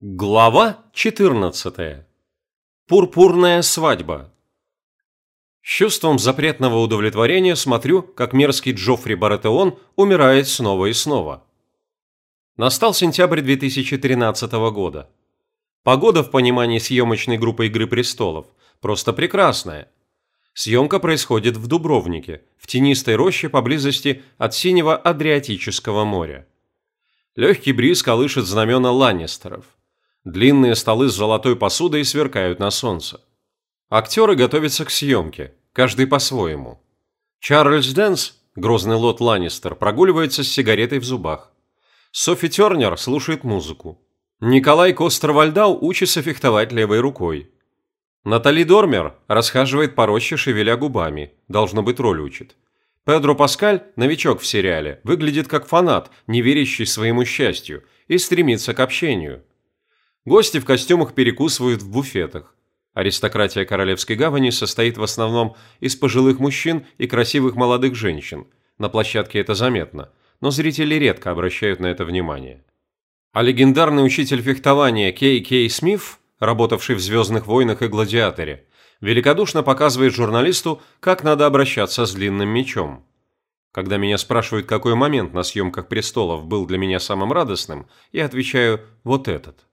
Глава 14. Пурпурная свадьба. С чувством запретного удовлетворения смотрю, как мерзкий Джоффри Баратеон умирает снова и снова. Настал сентябрь 2013 года. Погода в понимании съемочной группы «Игры престолов» просто прекрасная. Съемка происходит в Дубровнике, в тенистой роще поблизости от синего Адриатического моря. Легкий бриз колышет знамена Ланнистеров – Длинные столы с золотой посудой сверкают на солнце. Актеры готовятся к съемке, каждый по-своему. Чарльз Дэнс, грозный лорд Ланнистер, прогуливается с сигаретой в зубах. Софи Тернер слушает музыку. Николай Костер-Вальдау учится фехтовать левой рукой. Натали Дормер расхаживает по роще, шевеля губами, должно быть, роль учит. Педро Паскаль, новичок в сериале, выглядит как фанат, не верящий своему счастью, и стремится к общению. Гости в костюмах перекусывают в буфетах. Аристократия Королевской гавани состоит в основном из пожилых мужчин и красивых молодых женщин. На площадке это заметно, но зрители редко обращают на это внимание. А легендарный учитель фехтования Кей Кей Смит, работавший в «Звездных войнах» и «Гладиаторе», великодушно показывает журналисту, как надо обращаться с длинным мечом. Когда меня спрашивают, какой момент на съемках «Престолов» был для меня самым радостным, я отвечаю «вот этот».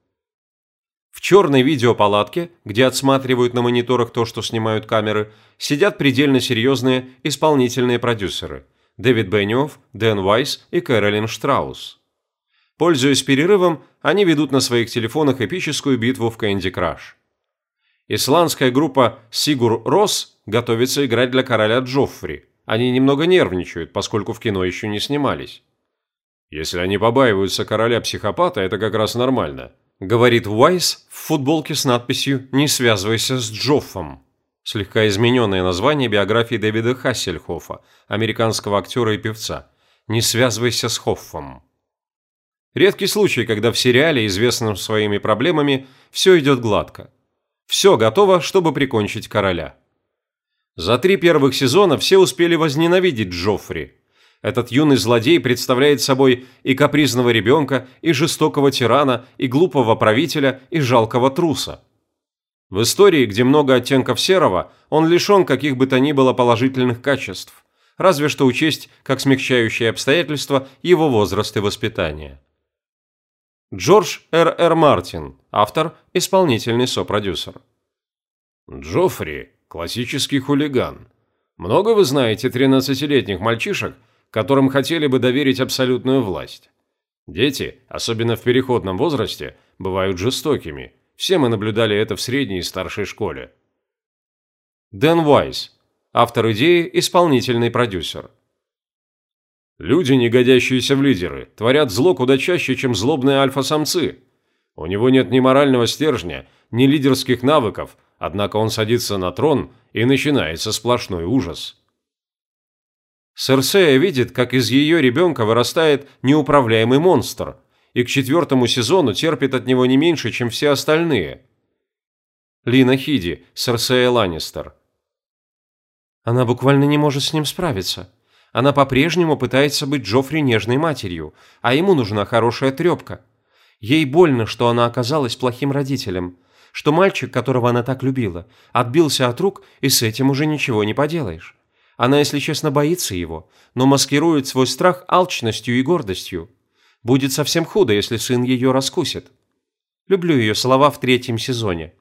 В черной видеопалатке, где отсматривают на мониторах то, что снимают камеры, сидят предельно серьезные исполнительные продюсеры – Дэвид Бенниофф, Дэн Вайс и Кэролин Штраус. Пользуясь перерывом, они ведут на своих телефонах эпическую битву в Кэнди Краш. Исландская группа Сигур Рос готовится играть для короля Джоффри. Они немного нервничают, поскольку в кино еще не снимались. Если они побаиваются короля-психопата, это как раз нормально – говорит Уайс в футболке с надписью «Не связывайся с Джоффом». Слегка измененное название биографии Дэвида Хассельхофа, американского актера и певца. «Не связывайся с Хоффом». Редкий случай, когда в сериале, известном своими проблемами, все идет гладко. Все готово, чтобы прикончить короля. За три первых сезона все успели возненавидеть Джоффри, этот юный злодей представляет собой и капризного ребенка, и жестокого тирана, и глупого правителя, и жалкого труса. В истории, где много оттенков серого, он лишен каких бы то ни было положительных качеств, разве что учесть как смягчающие обстоятельства его возраст и воспитание. Джордж Р. Р. Мартин, автор, исполнительный сопродюсер. Джоффри – классический хулиган. Много вы знаете 13-летних мальчишек, которым хотели бы доверить абсолютную власть. Дети, особенно в переходном возрасте, бывают жестокими. Все мы наблюдали это в средней и старшей школе. Дэн Вайс, автор идеи, исполнительный продюсер. Люди, не годящиеся в лидеры, творят зло куда чаще, чем злобные альфа-самцы. У него нет ни морального стержня, ни лидерских навыков, однако он садится на трон и начинается сплошной ужас. Серсея видит, как из ее ребенка вырастает неуправляемый монстр, и к четвертому сезону терпит от него не меньше, чем все остальные. Лина Хиди, Серсея Ланнистер. Она буквально не может с ним справиться. Она по-прежнему пытается быть Джоффри нежной матерью, а ему нужна хорошая трепка. Ей больно, что она оказалась плохим родителем, что мальчик, которого она так любила, отбился от рук, и с этим уже ничего не поделаешь. Она, если честно, боится его, но маскирует свой страх алчностью и гордостью. Будет совсем худо, если сын ее раскусит. Люблю ее слова в третьем сезоне.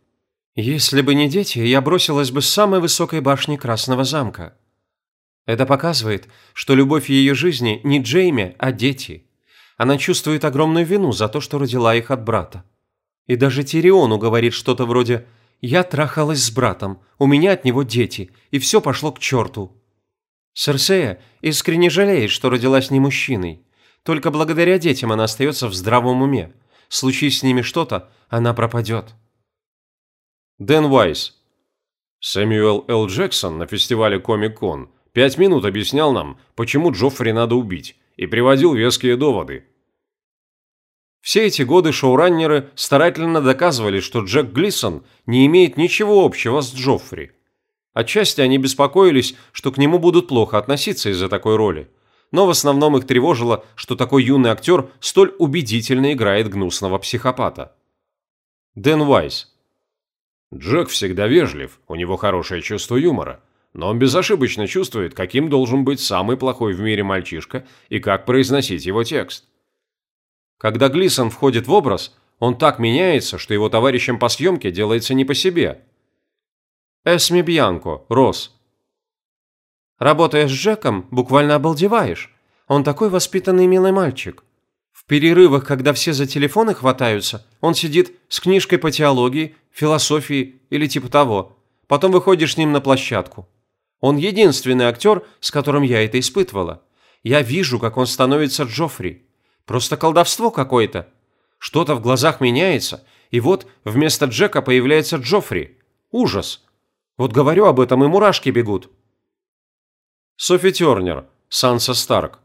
Если бы не дети, я бросилась бы с самой высокой башни Красного замка. Это показывает, что любовь ее жизни не Джейми, а дети. Она чувствует огромную вину за то, что родила их от брата. И даже Тириону говорит что-то вроде «Я трахалась с братом, у меня от него дети, и все пошло к черту». Серсея искренне жалеет, что родилась не мужчиной. Только благодаря детям она остается в здравом уме. Случись с ними что-то, она пропадет. Дэн Вайс. Сэмюэл Л. Джексон на фестивале Комик-Кон пять минут объяснял нам, почему Джоффри надо убить, и приводил веские доводы. Все эти годы шоураннеры старательно доказывали, что Джек Глисон не имеет ничего общего с Джоффри. Отчасти они беспокоились, что к нему будут плохо относиться из-за такой роли. Но в основном их тревожило, что такой юный актер столь убедительно играет гнусного психопата. Дэн Уайс. Джек всегда вежлив, у него хорошее чувство юмора, но он безошибочно чувствует, каким должен быть самый плохой в мире мальчишка и как произносить его текст. Когда Глисон входит в образ, он так меняется, что его товарищам по съемке делается не по себе. Эсми Бьянко, Рос. Работая с Джеком, буквально обалдеваешь. Он такой воспитанный милый мальчик. В перерывах, когда все за телефоны хватаются, он сидит с книжкой по теологии, философии или типа того. Потом выходишь с ним на площадку. Он единственный актер, с которым я это испытывала. Я вижу, как он становится Джоффри. Просто колдовство какое-то. Что-то в глазах меняется, и вот вместо Джека появляется Джоффри. Ужас. Вот говорю об этом, и мурашки бегут. Софи Тернер, Санса Старк.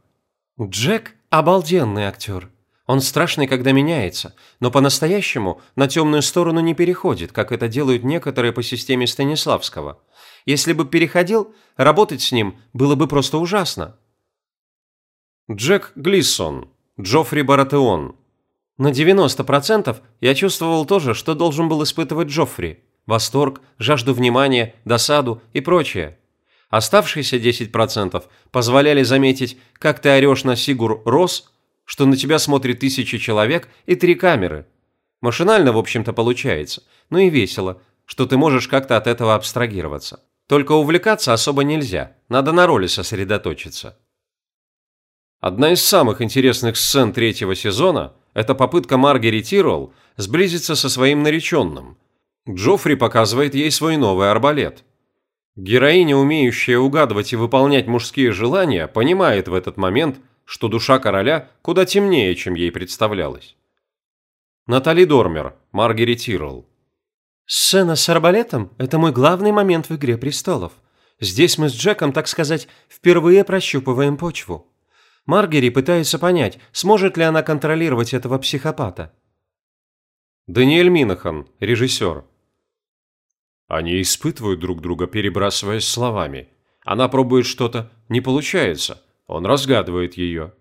Джек – обалденный актер. Он страшный, когда меняется, но по-настоящему на темную сторону не переходит, как это делают некоторые по системе Станиславского. Если бы переходил, работать с ним было бы просто ужасно. Джек Глиссон, Джоффри Баратеон. На 90% я чувствовал то же, что должен был испытывать Джоффри. Восторг, жажду внимания, досаду и прочее. Оставшиеся 10% позволяли заметить, как ты орешь на Сигур Рос, что на тебя смотрит тысячи человек и три камеры. Машинально, в общем-то, получается, но и весело, что ты можешь как-то от этого абстрагироваться. Только увлекаться особо нельзя, надо на роли сосредоточиться. Одна из самых интересных сцен третьего сезона – это попытка Маргери Тирол сблизиться со своим нареченным. Джоффри показывает ей свой новый арбалет – Героиня, умеющая угадывать и выполнять мужские желания, понимает в этот момент, что душа короля куда темнее, чем ей представлялось. Натали Дормер, Маргери Тирл. Сцена с арбалетом – это мой главный момент в «Игре престолов». Здесь мы с Джеком, так сказать, впервые прощупываем почву. Маргери пытается понять, сможет ли она контролировать этого психопата. Даниэль Минахан, режиссер. Они испытывают друг друга, перебрасываясь словами. Она пробует что-то, не получается. Он разгадывает ее.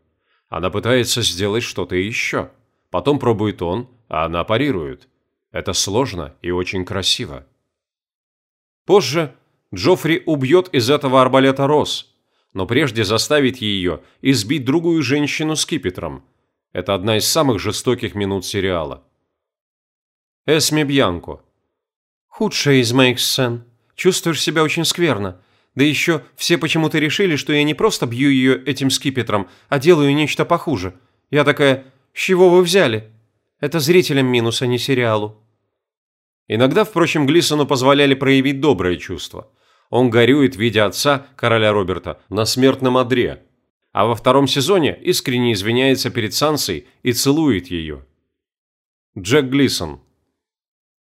Она пытается сделать что-то еще. Потом пробует он, а она парирует. Это сложно и очень красиво. Позже Джоффри убьет из этого арбалета Рос, но прежде заставит ее избить другую женщину с кипетром. Это одна из самых жестоких минут сериала. Эсми Бьянко – Худшая из моих сцен. Чувствуешь себя очень скверно. Да еще все почему-то решили, что я не просто бью ее этим скипетром, а делаю нечто похуже. Я такая, с чего вы взяли? Это зрителям минус, а не сериалу. Иногда, впрочем, Глисону позволяли проявить доброе чувство. Он горюет, видя отца, короля Роберта, на смертном одре. А во втором сезоне искренне извиняется перед Сансой и целует ее. Джек Глисон,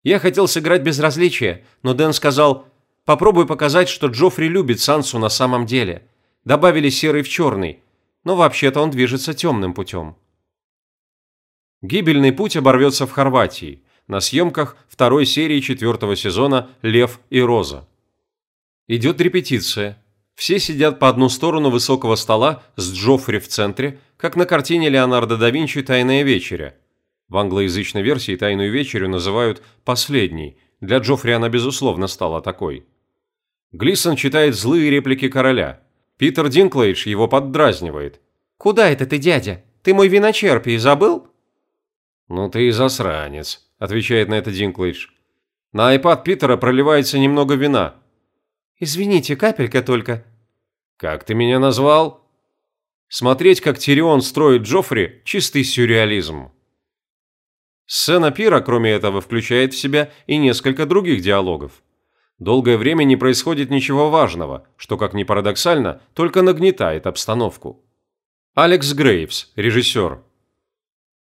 я хотел сыграть безразличие, но Дэн сказал, попробуй показать, что Джоффри любит Сансу на самом деле. Добавили серый в черный, но вообще-то он движется темным путем. Гибельный путь оборвется в Хорватии, на съемках второй серии четвертого сезона «Лев и Роза». Идет репетиция. Все сидят по одну сторону высокого стола с Джоффри в центре, как на картине Леонардо да Винчи «Тайная вечеря», в англоязычной версии «Тайную вечерю» называют «последней». Для Джоффри она, безусловно, стала такой. Глисон читает злые реплики короля. Питер Динклейдж его поддразнивает. «Куда это ты, дядя? Ты мой виночерпий забыл?» «Ну ты и засранец», – отвечает на это Динклейдж. На айпад Питера проливается немного вина. «Извините, капелька только». «Как ты меня назвал?» Смотреть, как Тирион строит Джоффри – чистый сюрреализм. Сцена пира, кроме этого, включает в себя и несколько других диалогов. Долгое время не происходит ничего важного, что, как ни парадоксально, только нагнетает обстановку. Алекс Грейвс, режиссер.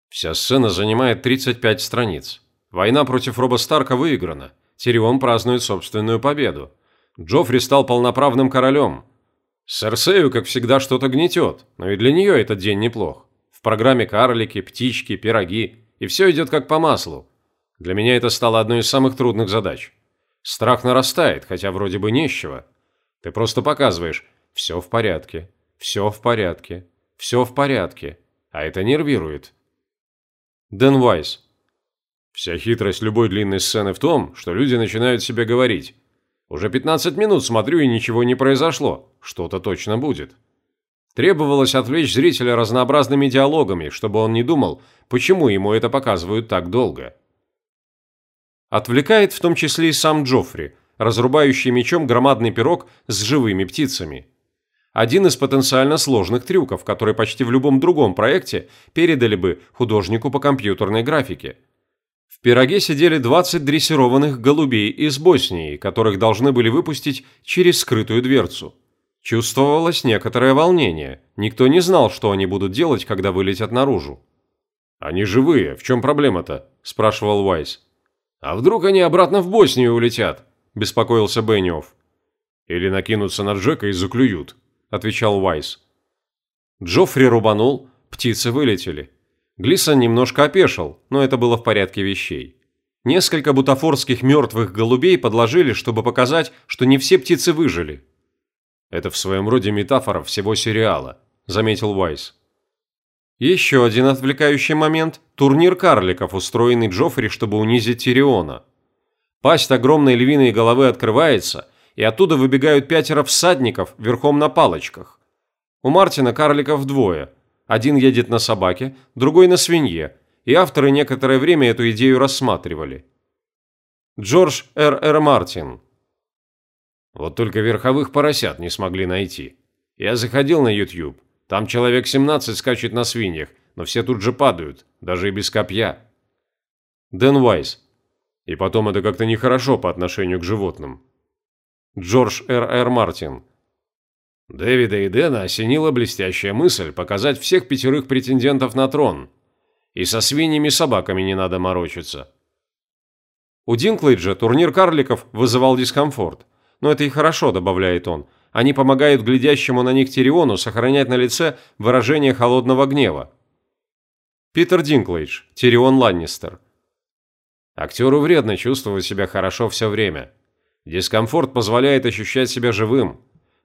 Вся сцена занимает 35 страниц. Война против Роба Старка выиграна. Тирион празднует собственную победу. Джоффри стал полноправным королем. Серсею, как всегда, что-то гнетет, но и для нее этот день неплох. В программе карлики, птички, пироги – и все идет как по маслу. Для меня это стало одной из самых трудных задач. Страх нарастает, хотя вроде бы нечего. Ты просто показываешь «все в порядке», «все в порядке», «все в порядке», а это нервирует. Дэн Вайс. Вся хитрость любой длинной сцены в том, что люди начинают себе говорить. Уже 15 минут смотрю и ничего не произошло. Что-то точно будет. Требовалось отвлечь зрителя разнообразными диалогами, чтобы он не думал, почему ему это показывают так долго. Отвлекает в том числе и сам Джоффри, разрубающий мечом громадный пирог с живыми птицами. Один из потенциально сложных трюков, который почти в любом другом проекте передали бы художнику по компьютерной графике. В пироге сидели 20 дрессированных голубей из Боснии, которых должны были выпустить через скрытую дверцу. Чувствовалось некоторое волнение. Никто не знал, что они будут делать, когда вылетят наружу. «Они живые. В чем проблема-то?» – спрашивал Уайс. «А вдруг они обратно в Боснию улетят?» – беспокоился Бенниофф. «Или накинутся на Джека и заклюют», – отвечал Уайс. Джоффри рубанул, птицы вылетели. Глисон немножко опешил, но это было в порядке вещей. Несколько бутафорских мертвых голубей подложили, чтобы показать, что не все птицы выжили. «Это в своем роде метафора всего сериала», – заметил Уайс. Еще один отвлекающий момент – турнир карликов, устроенный Джоффри, чтобы унизить Тириона. Пасть огромной львиной головы открывается, и оттуда выбегают пятеро всадников верхом на палочках. У Мартина карликов двое. Один едет на собаке, другой на свинье, и авторы некоторое время эту идею рассматривали. Джордж Р. Р. Мартин. Вот только верховых поросят не смогли найти. Я заходил на YouTube. Там человек 17 скачет на свиньях, но все тут же падают, даже и без копья. Дэн Уайс. И потом это как-то нехорошо по отношению к животным. Джордж Р. Р. Мартин. Дэвида и Дэна осенила блестящая мысль показать всех пятерых претендентов на трон. И со свиньями и собаками не надо морочиться. У Динклейджа турнир карликов вызывал дискомфорт. Но это и хорошо, добавляет он. Они помогают глядящему на них Тириону сохранять на лице выражение холодного гнева. Питер Динклейдж, Тирион Ланнистер. Актеру вредно чувствовать себя хорошо все время. Дискомфорт позволяет ощущать себя живым.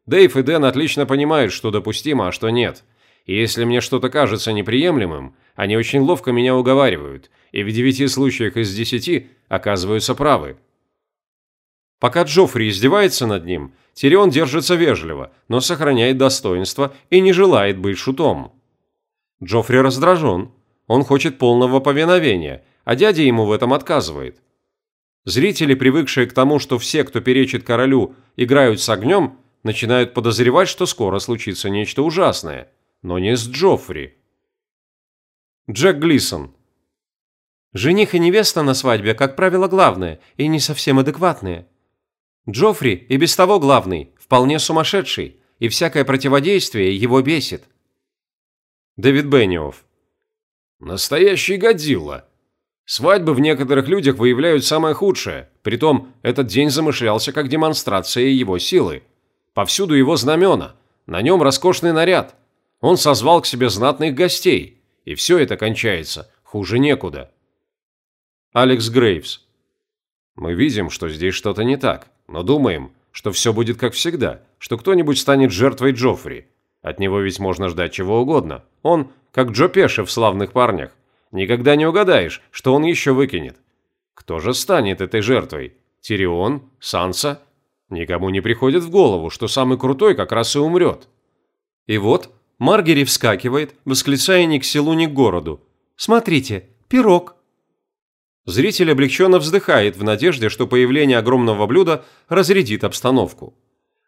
Дэйв и Дэн отлично понимают, что допустимо, а что нет. И если мне что-то кажется неприемлемым, они очень ловко меня уговаривают, и в девяти случаях из десяти оказываются правы. Пока Джоффри издевается над ним, Тирион держится вежливо, но сохраняет достоинство и не желает быть шутом. Джоффри раздражен. Он хочет полного повиновения, а дядя ему в этом отказывает. Зрители, привыкшие к тому, что все, кто перечит королю, играют с огнем, начинают подозревать, что скоро случится нечто ужасное. Но не с Джоффри. Джек Глисон. Жених и невеста на свадьбе, как правило, главное, и не совсем адекватные. Джоффри и без того главный, вполне сумасшедший, и всякое противодействие его бесит. Дэвид Бенниофф. Настоящий Годзилла. Свадьбы в некоторых людях выявляют самое худшее, притом этот день замышлялся как демонстрация его силы. Повсюду его знамена, на нем роскошный наряд. Он созвал к себе знатных гостей, и все это кончается хуже некуда. Алекс Грейвс. Мы видим, что здесь что-то не так но думаем, что все будет как всегда, что кто-нибудь станет жертвой Джоффри. От него ведь можно ждать чего угодно. Он, как Джо Пеши в «Славных парнях». Никогда не угадаешь, что он еще выкинет. Кто же станет этой жертвой? Тирион? Санса? Никому не приходит в голову, что самый крутой как раз и умрет. И вот Маргери вскакивает, восклицая ни к селу, ни к городу. «Смотрите, пирог!» Зритель облегченно вздыхает в надежде, что появление огромного блюда разрядит обстановку.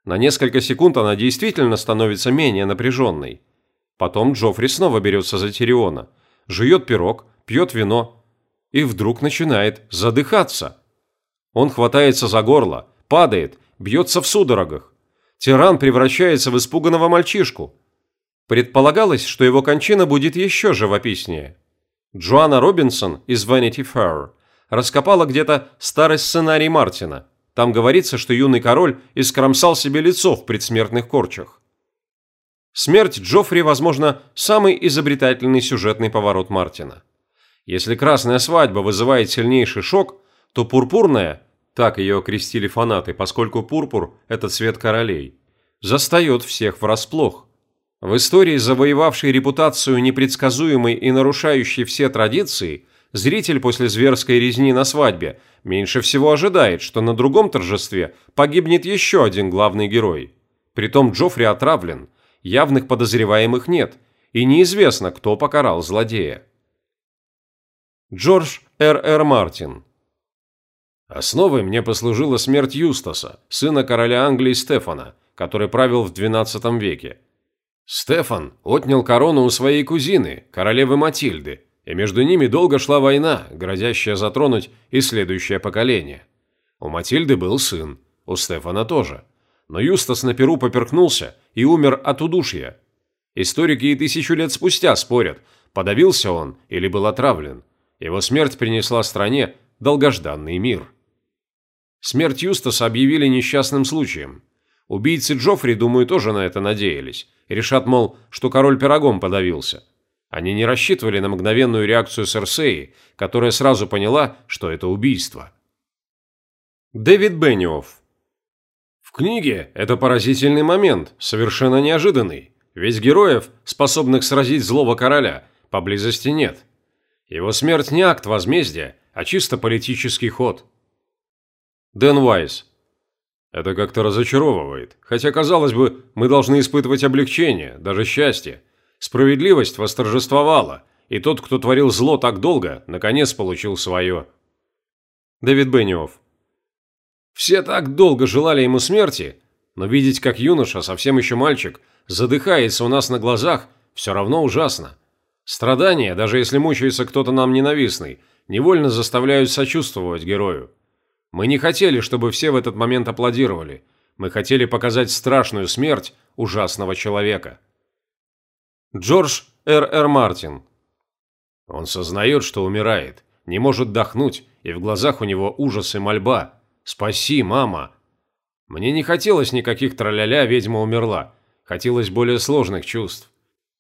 На несколько секунд она действительно становится менее напряженной. Потом Джоффри снова берется за Тириона, жует пирог, пьет вино и вдруг начинает задыхаться. Он хватается за горло, падает, бьется в судорогах. Тиран превращается в испуганного мальчишку. Предполагалось, что его кончина будет еще живописнее. Джоанна Робинсон из Vanity Fair раскопала где-то старый сценарий Мартина. Там говорится, что юный король искромсал себе лицо в предсмертных корчах. Смерть Джоффри, возможно, самый изобретательный сюжетный поворот Мартина. Если красная свадьба вызывает сильнейший шок, то пурпурная, так ее окрестили фанаты, поскольку пурпур – это цвет королей, застает всех врасплох. В истории, завоевавшей репутацию непредсказуемой и нарушающей все традиции, зритель после зверской резни на свадьбе меньше всего ожидает, что на другом торжестве погибнет еще один главный герой. Притом Джоффри отравлен, явных подозреваемых нет, и неизвестно, кто покарал злодея. Джордж Р. Р. Мартин Основой мне послужила смерть Юстаса, сына короля Англии Стефана, который правил в XII веке. Стефан отнял корону у своей кузины, королевы Матильды, и между ними долго шла война, грозящая затронуть и следующее поколение. У Матильды был сын, у Стефана тоже. Но Юстас на Перу поперхнулся и умер от удушья. Историки и тысячу лет спустя спорят, подавился он или был отравлен. Его смерть принесла стране долгожданный мир. Смерть Юстаса объявили несчастным случаем. Убийцы Джоффри, думаю, тоже на это надеялись. Решат, мол, что король пирогом подавился. Они не рассчитывали на мгновенную реакцию Серсеи, которая сразу поняла, что это убийство. Дэвид Бенниофф В книге это поразительный момент, совершенно неожиданный. Ведь героев, способных сразить злого короля, поблизости нет. Его смерть не акт возмездия, а чисто политический ход. Дэн Вайс. Это как-то разочаровывает. Хотя, казалось бы, мы должны испытывать облегчение, даже счастье. Справедливость восторжествовала, и тот, кто творил зло так долго, наконец получил свое. Дэвид Бенниофф. Все так долго желали ему смерти, но видеть, как юноша, совсем еще мальчик, задыхается у нас на глазах, все равно ужасно. Страдания, даже если мучается кто-то нам ненавистный, невольно заставляют сочувствовать герою. Мы не хотели, чтобы все в этот момент аплодировали. Мы хотели показать страшную смерть ужасного человека. Джордж Р. Р. Мартин. Он сознает, что умирает, не может дохнуть, и в глазах у него ужас и мольба. «Спаси, мама!» Мне не хотелось никаких траля-ля, ведьма умерла. Хотелось более сложных чувств.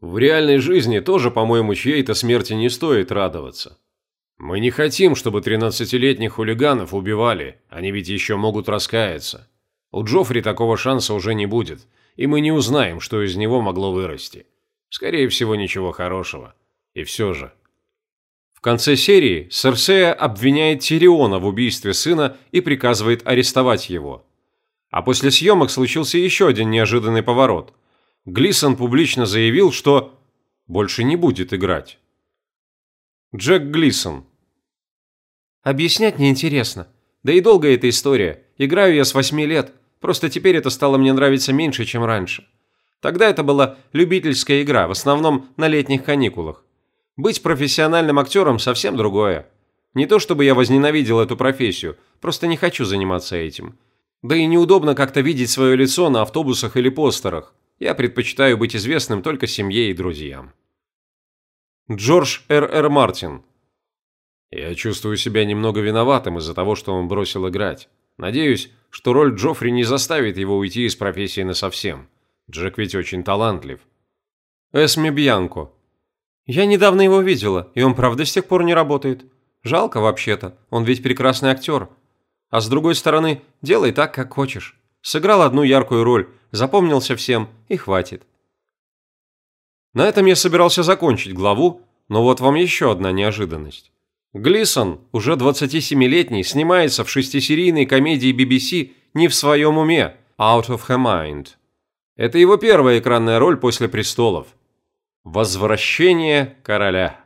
В реальной жизни тоже, по-моему, чьей-то смерти не стоит радоваться. Мы не хотим, чтобы 13-летних хулиганов убивали, они ведь еще могут раскаяться. У Джоффри такого шанса уже не будет, и мы не узнаем, что из него могло вырасти. Скорее всего, ничего хорошего. И все же. В конце серии Серсея обвиняет Тириона в убийстве сына и приказывает арестовать его. А после съемок случился еще один неожиданный поворот. Глисон публично заявил, что больше не будет играть. Джек Глисон. Объяснять неинтересно. Да и долгая эта история. Играю я с восьми лет. Просто теперь это стало мне нравиться меньше, чем раньше. Тогда это была любительская игра, в основном на летних каникулах. Быть профессиональным актером совсем другое. Не то чтобы я возненавидел эту профессию, просто не хочу заниматься этим. Да и неудобно как-то видеть свое лицо на автобусах или постерах. Я предпочитаю быть известным только семье и друзьям. Джордж Р. Р. Мартин. Я чувствую себя немного виноватым из-за того, что он бросил играть. Надеюсь, что роль Джоффри не заставит его уйти из профессии насовсем. Джек ведь очень талантлив. Эсми Бьянко. Я недавно его видела, и он правда с тех пор не работает. Жалко вообще-то, он ведь прекрасный актер. А с другой стороны, делай так, как хочешь. Сыграл одну яркую роль, запомнился всем, и хватит. На этом я собирался закончить главу, но вот вам еще одна неожиданность. Глисон, уже 27-летний, снимается в шестисерийной комедии BBC «Не в своем уме» «Out of her mind». Это его первая экранная роль после «Престолов». Возвращение короля.